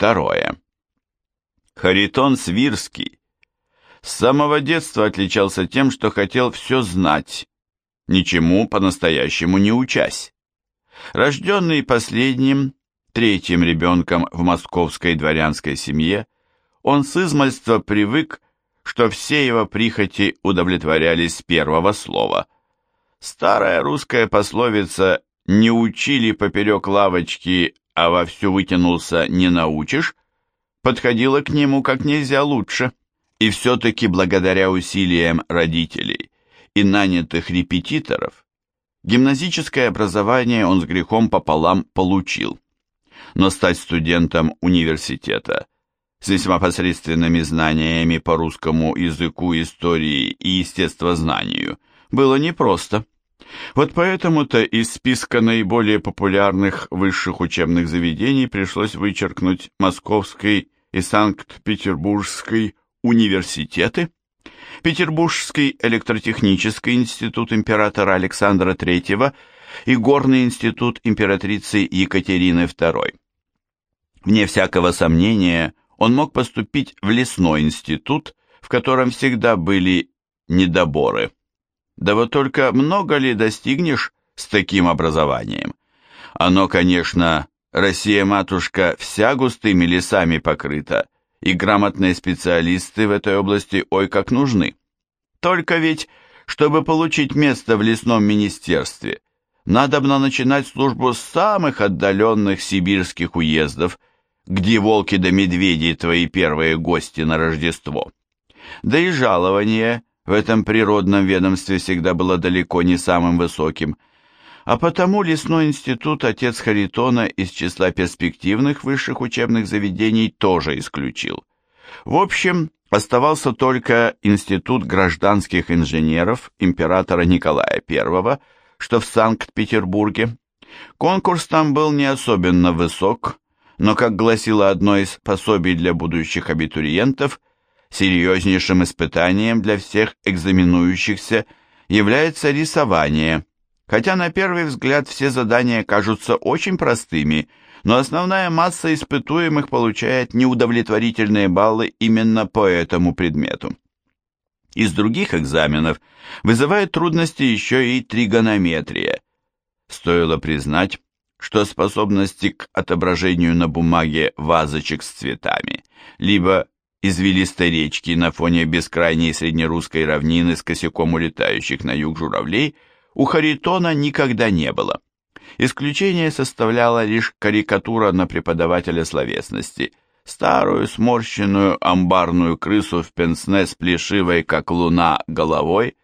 Второе. Харитон Свирский с самого детства отличался тем, что хотел все знать, ничему по-настоящему не учась. Рожденный последним, третьим ребенком в московской дворянской семье, он с измальства привык, что все его прихоти удовлетворялись с первого слова. Старая русская пословица «не учили поперек лавочки, а вовсю вытянулся не научишь» подходила к нему как нельзя лучше. И все-таки благодаря усилиям родителей и нанятых репетиторов, гимназическое образование он с грехом пополам получил. Но стать студентом университета с весьма посредственными знаниями по русскому языку, истории и естествознанию было непросто. Вот поэтому-то из списка наиболее популярных высших учебных заведений пришлось вычеркнуть Московский и Санкт-Петербургский университеты, Петербургский электротехнический институт императора Александра III и Горный институт императрицы Екатерины II. Вне всякого сомнения, он мог поступить в лесной институт, в котором всегда были недоборы. Да вот только много ли достигнешь с таким образованием? Оно, конечно, Россия-матушка вся густыми лесами покрыта, и грамотные специалисты в этой области ой как нужны. Только ведь, чтобы получить место в лесном министерстве, надобно начинать службу с самых отдаленных сибирских уездов, где волки да медведи твои первые гости на Рождество. Да и жалование в этом природном ведомстве всегда было далеко не самым высоким, а потому лесной институт отец Харитона из числа перспективных высших учебных заведений тоже исключил. В общем, оставался только Институт гражданских инженеров императора Николая I, что в Санкт-Петербурге. Конкурс там был не особенно высок, но, как гласило одно из пособий для будущих абитуриентов, серьезнейшим испытанием для всех экзаменующихся является рисование – Хотя на первый взгляд все задания кажутся очень простыми, но основная масса испытуемых получает неудовлетворительные баллы именно по этому предмету. Из других экзаменов вызывает трудности еще и тригонометрия. Стоило признать, что способности к отображению на бумаге вазочек с цветами, либо извилистой речки на фоне бескрайней среднерусской равнины с косяком улетающих на юг журавлей – у Харитона никогда не было. Исключение составляла лишь карикатура на преподавателя словесности, старую сморщенную амбарную крысу в пенсне с плешивой, как луна, головой.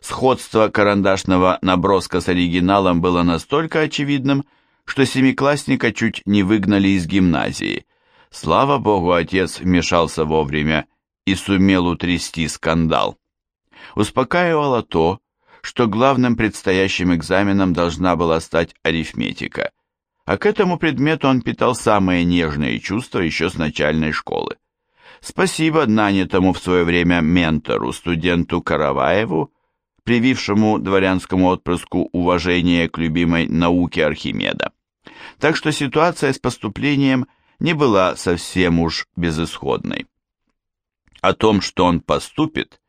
Сходство карандашного наброска с оригиналом было настолько очевидным, что семиклассника чуть не выгнали из гимназии. Слава богу, отец вмешался вовремя и сумел утрясти скандал. Успокаивало то, что главным предстоящим экзаменом должна была стать арифметика, а к этому предмету он питал самые нежные чувства еще с начальной школы. Спасибо нанятому в свое время ментору, студенту Караваеву, привившему дворянскому отпрыску уважение к любимой науке Архимеда. Так что ситуация с поступлением не была совсем уж безысходной. О том, что он поступит,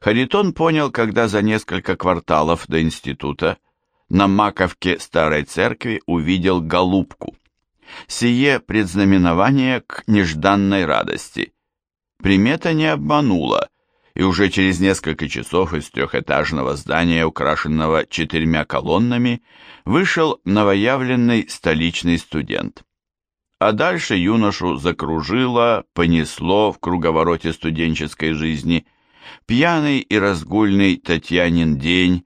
Харитон понял, когда за несколько кварталов до института на маковке старой церкви увидел голубку. Сие предзнаменование к нежданной радости. Примета не обманула, и уже через несколько часов из трехэтажного здания, украшенного четырьмя колоннами, вышел новоявленный столичный студент. А дальше юношу закружило, понесло в круговороте студенческой жизни – пьяный и разгульный Татьянин день,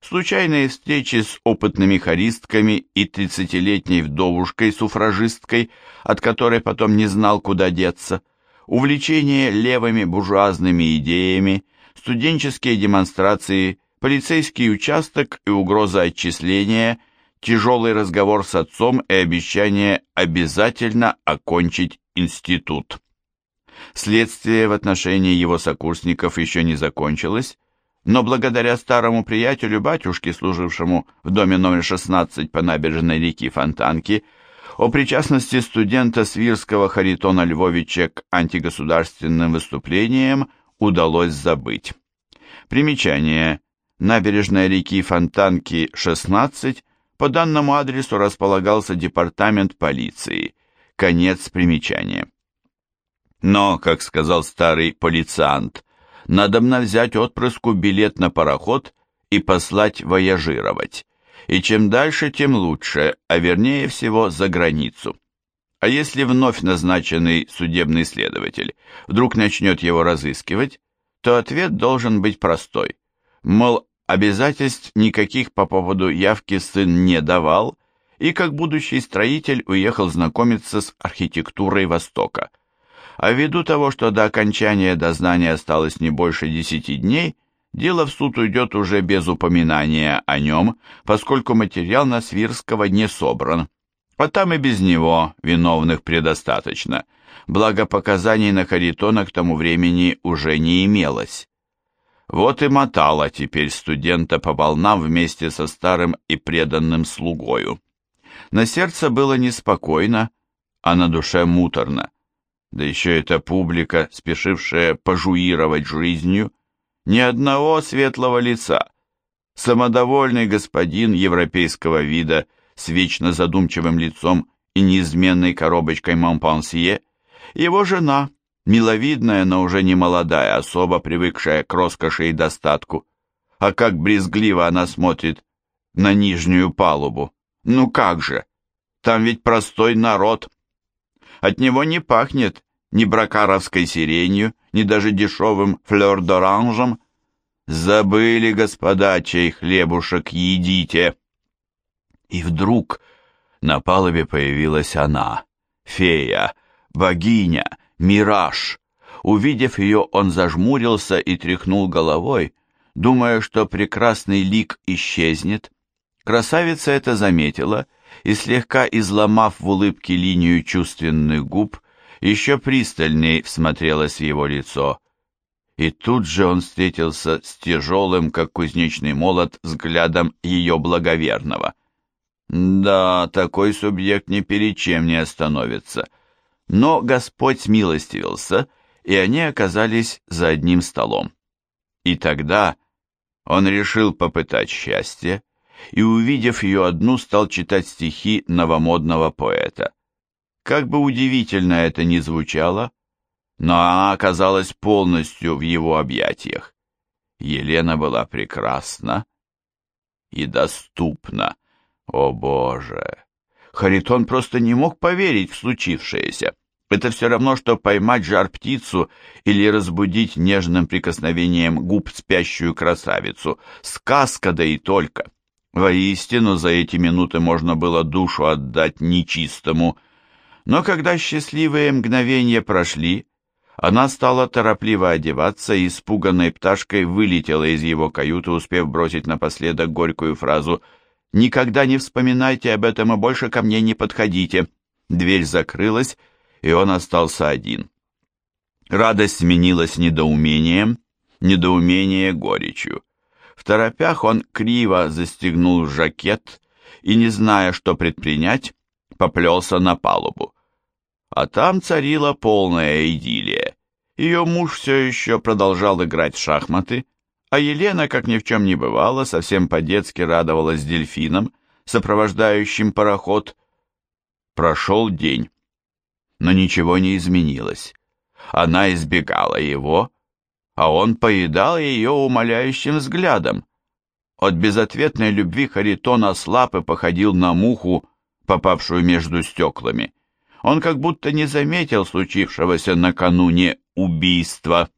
случайные встречи с опытными хористками и тридцатилетней вдовушкой-суфражисткой, от которой потом не знал, куда деться, увлечение левыми буржуазными идеями, студенческие демонстрации, полицейский участок и угроза отчисления, тяжелый разговор с отцом и обещание обязательно окончить институт. Следствие в отношении его сокурсников еще не закончилось, но благодаря старому приятелю батюшке, служившему в доме номер 16 по набережной реки Фонтанки, О причастности студента Свирского Харитона Львовича к антигосударственным выступлениям удалось забыть. Примечание. Набережная реки Фонтанки, 16, по данному адресу располагался департамент полиции. Конец примечания. Но, как сказал старый полициант, надобно взять отпрыску билет на пароход и послать вояжировать. И чем дальше, тем лучше, а вернее всего за границу. А если вновь назначенный судебный следователь вдруг начнет его разыскивать, то ответ должен быть простой. Мол, Обязательств никаких по поводу явки сын не давал, и как будущий строитель уехал знакомиться с архитектурой Востока. А ввиду того, что до окончания дознания осталось не больше десяти дней, дело в суд уйдет уже без упоминания о нем, поскольку материал на Свирского не собран. А там и без него виновных предостаточно, благо показаний на Харитона к тому времени уже не имелось. Вот и мотала теперь студента по волнам вместе со старым и преданным слугою. На сердце было неспокойно, а на душе муторно. Да еще эта публика, спешившая пожуировать жизнью, ни одного светлого лица. Самодовольный господин европейского вида с вечно задумчивым лицом и неизменной коробочкой Монпансье, его жена — миловидная, но уже не молодая особа, привыкшая к роскоши и достатку. А как брезгливо она смотрит на нижнюю палубу. Ну как же, там ведь простой народ. От него не пахнет ни бракаровской сиренью, ни даже дешевым флёр-д'оранжем. Забыли, господа, чей хлебушек едите. И вдруг на палубе появилась она, фея, богиня, мираж. Увидев ее, он зажмурился и тряхнул головой, думая, что прекрасный лик исчезнет. Красавица это заметила и, слегка изломав в улыбке линию чувственных губ, еще пристальней всмотрелась в его лицо. И тут же он встретился с тяжелым, как кузнечный молот, взглядом ее благоверного. Да, такой субъект ни перед чем не остановится — но Господь смилостивился, и они оказались за одним столом. И тогда он решил попытать счастье, и, увидев ее одну, стал читать стихи новомодного поэта. Как бы удивительно это ни звучало, но она оказалась полностью в его объятиях. Елена была прекрасна и доступна. О, Боже! Харитон просто не мог поверить в случившееся. Это все равно, что поймать жар-птицу или разбудить нежным прикосновением губ спящую красавицу. Сказка да и только. Воистину, за эти минуты можно было душу отдать нечистому. Но когда счастливые мгновения прошли, она стала торопливо одеваться и испуганной пташкой вылетела из его каюты, успев бросить напоследок горькую фразу «Никогда не вспоминайте об этом и больше ко мне не подходите». Дверь закрылась, и он остался один. Радость сменилась недоумением, недоумение горечью. В торопях он криво застегнул жакет и, не зная, что предпринять, поплелся на палубу. А там царила полная идиллия. Ее муж все еще продолжал играть в шахматы, а Елена, как ни в чем не бывало, совсем по-детски радовалась дельфинам, сопровождающим пароход. Прошел день но ничего не изменилось. Она избегала его, а он поедал ее умоляющим взглядом. От безответной любви Харитон ослаб и походил на муху, попавшую между стеклами. Он как будто не заметил случившегося накануне убийства.